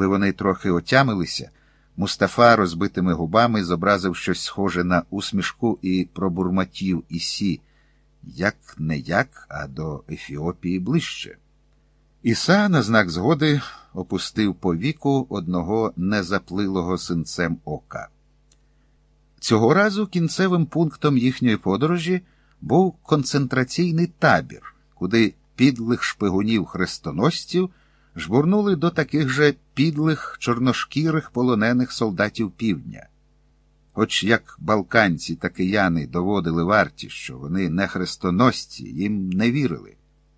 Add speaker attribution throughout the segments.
Speaker 1: Коли вони трохи отямилися, Мустафа розбитими губами зобразив щось схоже на усмішку і пробурмотів Ісі, як не як, а до Ефіопії ближче. Іса на знак згоди опустив по віку одного незаплилого синцем ока. Цього разу кінцевим пунктом їхньої подорожі був концентраційний табір, куди підлих шпигунів хрестоносців жбурнули до таких же підлих чорношкірих полонених солдатів півдня. Хоч як балканці та кияни доводили варті, що вони не хрестоносці, їм не вірили.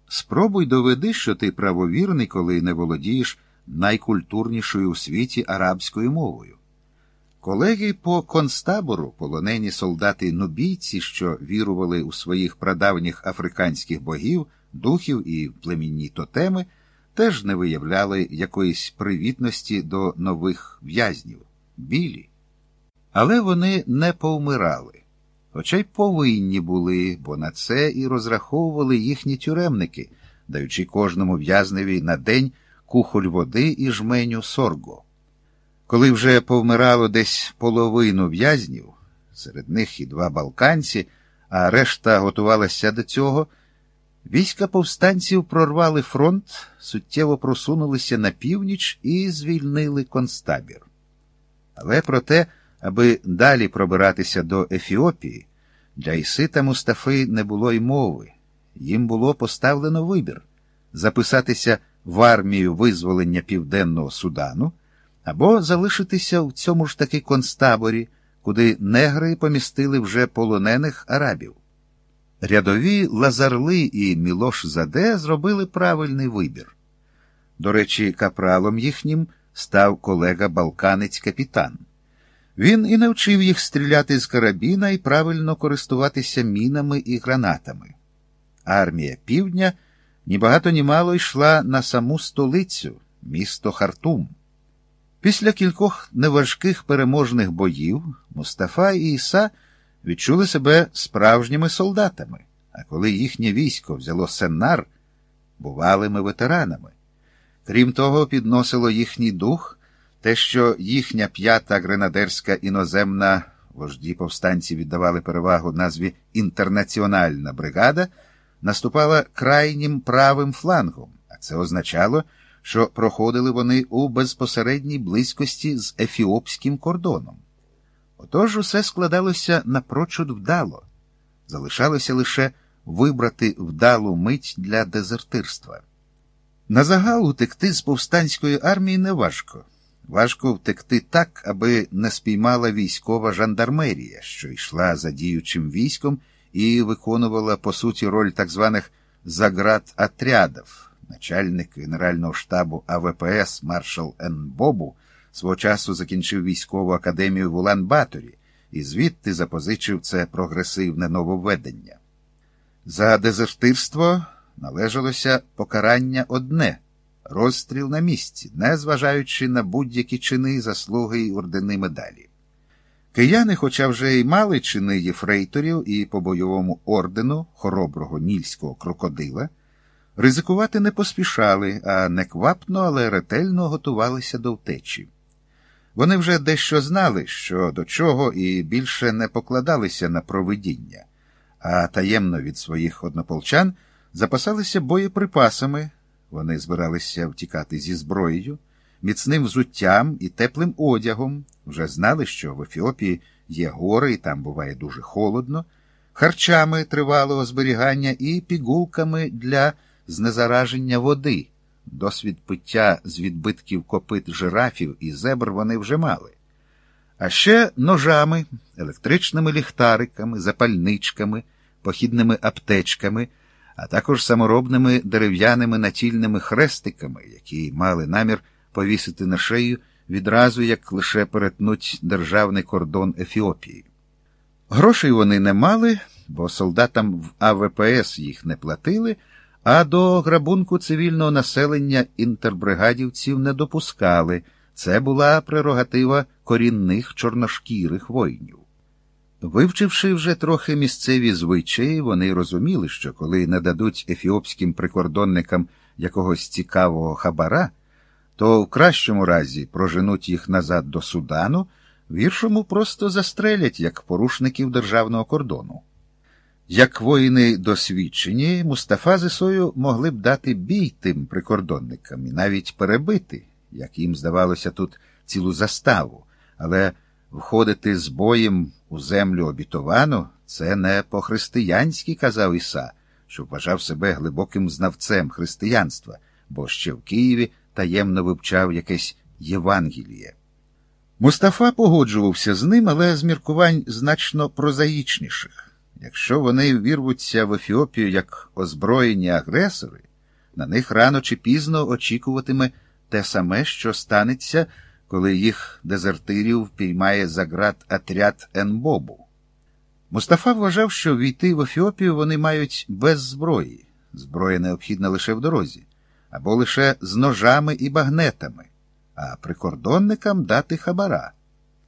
Speaker 1: Спробуй доведи, що ти правовірний, коли не володієш найкультурнішою у світі арабською мовою. Колеги по концтабору, полонені солдати нубійці, що вірували у своїх прадавніх африканських богів, духів і племінні тотеми, теж не виявляли якоїсь привітності до нових в'язнів білі. Але вони не повмирали, хоча й повинні були, бо на це і розраховували їхні тюремники, даючи кожному в'язневі на день кухоль води і жменю сорго. Коли вже повмирало десь половину в'язнів, серед них і два балканці, а решта готувалася до цього. Війська повстанців прорвали фронт, суттєво просунулися на північ і звільнили концтабір. Але про те, аби далі пробиратися до Ефіопії, для Ісита Мустафи не було й мови. Їм було поставлено вибір записатися в армію визволення Південного Судану або залишитися в цьому ж таки концтаборі, куди негри помістили вже полонених арабів. Рядові Лазарли і Мілош Заде зробили правильний вибір. До речі, капралом їхнім став колега балканець капітан. Він і навчив їх стріляти з карабіна і правильно користуватися мінами і гранатами. Армія півдня ні багато ні мало йшла на саму столицю, місто Хартум. Після кількох неважких переможних боїв Мустафа і Іса відчули себе справжніми солдатами, а коли їхнє військо взяло сеннар, бувалими ветеранами. Крім того, підносило їхній дух те, що їхня п'ята гренадерська іноземна вожді повстанці віддавали перевагу назві Інтернаціональна бригада, наступала крайнім правим флангом, а це означало, що проходили вони у безпосередній близькості з ефіопським кордоном. Отож усе складалося напрочуд вдало, залишалося лише вибрати вдалу мить для дезертирства. На загал утекти з повстанської армії не важко. Важко втекти так, аби не спіймала військова жандармерія, що йшла за діючим військом і виконувала по суті роль так званих заградотрядів. Начальник Генерального штабу АВПС маршал Н. Бобу свого часу закінчив військову академію в Улан-Баторі і звідти запозичив це прогресивне нововведення. За дезертирство належалося покарання одне розстріл на місці, незважаючи на будь-які чини, заслуги й ордени медалі. Кияни, хоча вже й мали чини єфрейторів і по бойовому ордену хороброго нільського крокодила, ризикувати не поспішали, а неквапно, але ретельно готувалися до втечі. Вони вже дещо знали, що до чого, і більше не покладалися на провидіння, а таємно від своїх однополчан запасалися боєприпасами. Вони збиралися втікати зі зброєю, міцним взуттям і теплим одягом, вже знали, що в Ефіопії є гори, і там буває дуже холодно, харчами тривалого зберігання і пігулками для знезараження води. Досвід пиття з відбитків копит жирафів і зебр вони вже мали. А ще ножами, електричними ліхтариками, запальничками, похідними аптечками, а також саморобними дерев'яними натільними хрестиками, які мали намір повісити на шею відразу як лише перетнуть державний кордон Ефіопії. Грошей вони не мали, бо солдатам в АВПС їх не платили а до грабунку цивільного населення інтербригадівців не допускали. Це була прерогатива корінних чорношкірих воїнів. Вивчивши вже трохи місцеві звичаї, вони розуміли, що коли нададуть ефіопським прикордонникам якогось цікавого хабара, то в кращому разі проженуть їх назад до Судану, в гіршому просто застрелять як порушників державного кордону. Як воїни досвідчені, Мустафа з Ісою могли б дати бій тим прикордонникам і навіть перебити, як їм здавалося тут цілу заставу, але входити з боєм у землю обітовану це не по-християнськи, казав Іса, що вважав себе глибоким знавцем християнства, бо ще в Києві таємно вивчав якесь Євангеліє. Мустафа погоджувався з ним, але з міркувань значно прозаїчніших. Якщо вони вірвуться в Ефіопію як озброєні агресори, на них рано чи пізно очікуватиме те саме, що станеться, коли їх дезертирів піймає за град отряд Енбобу. Мустафа вважав, що війти в Ефіопію вони мають без зброї. Зброя необхідна лише в дорозі, або лише з ножами і багнетами, а прикордонникам дати хабара.